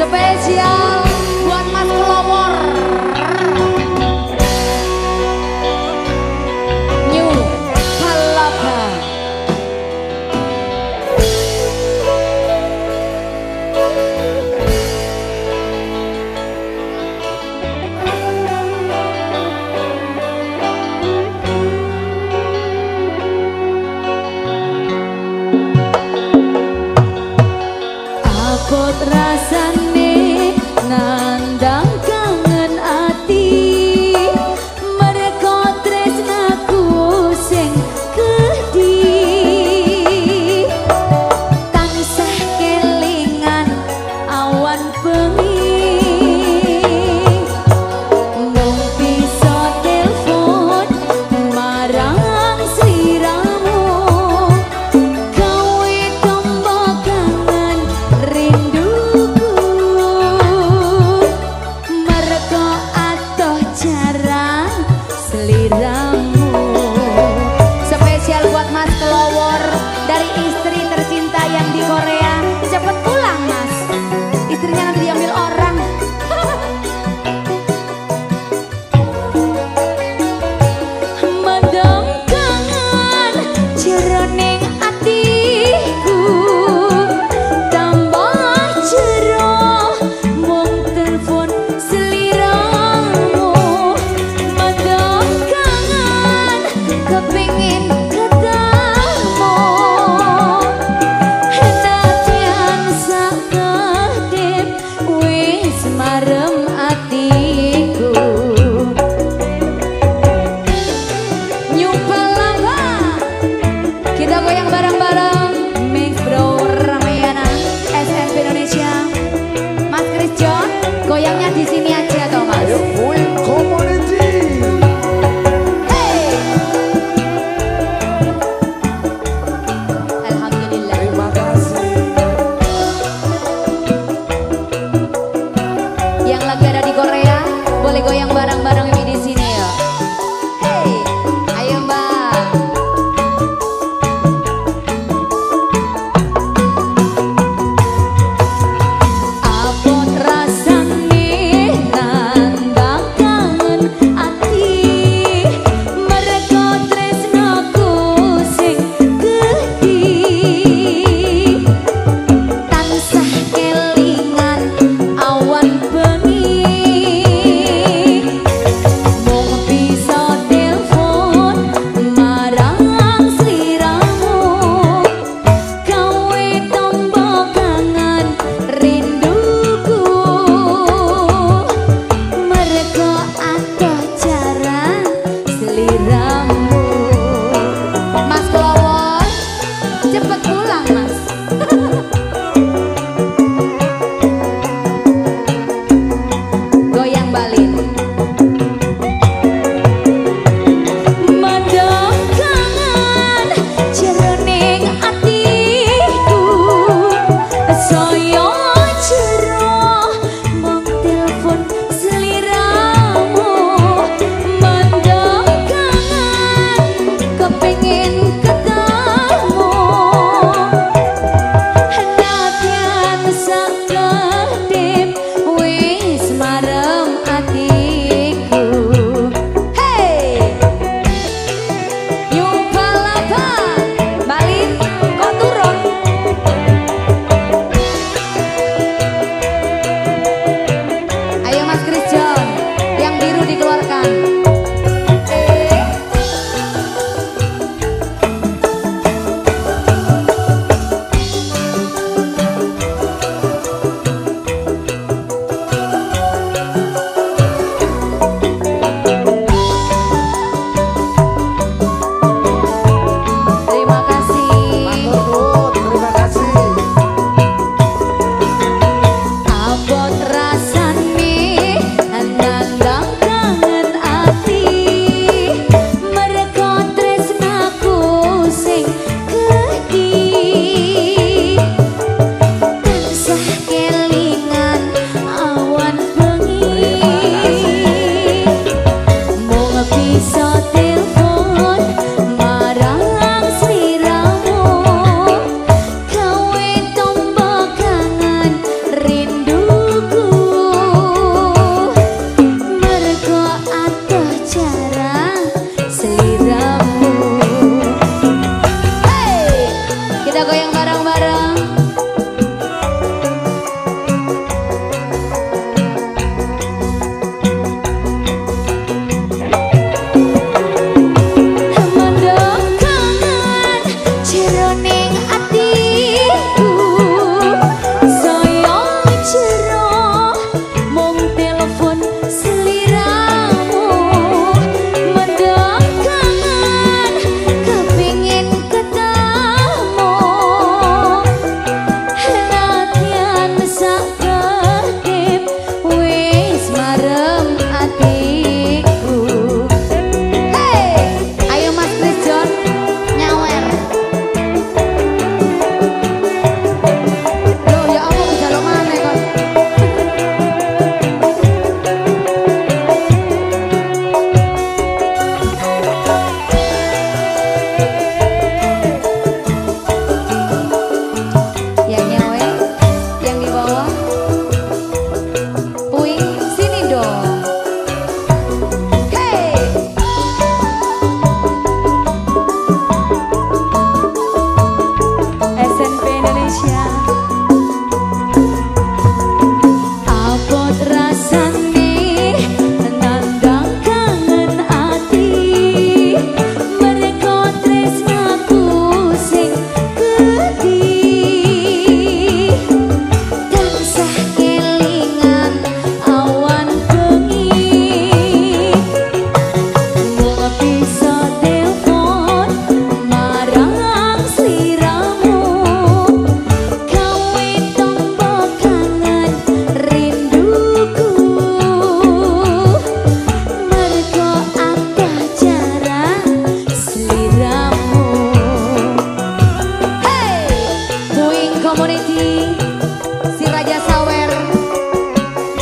especial.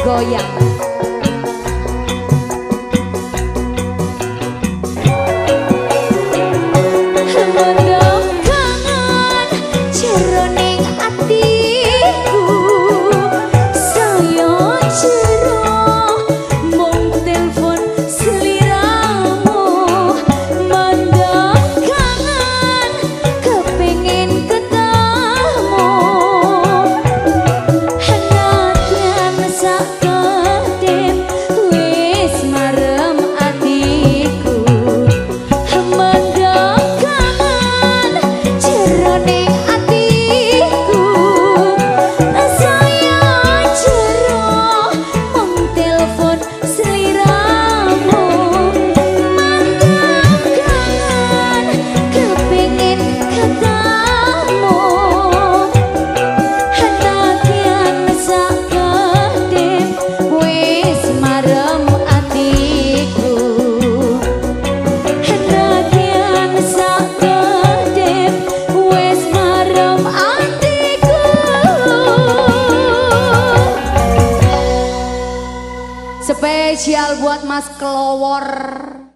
多一样。Spesial buat Mas Kelowor.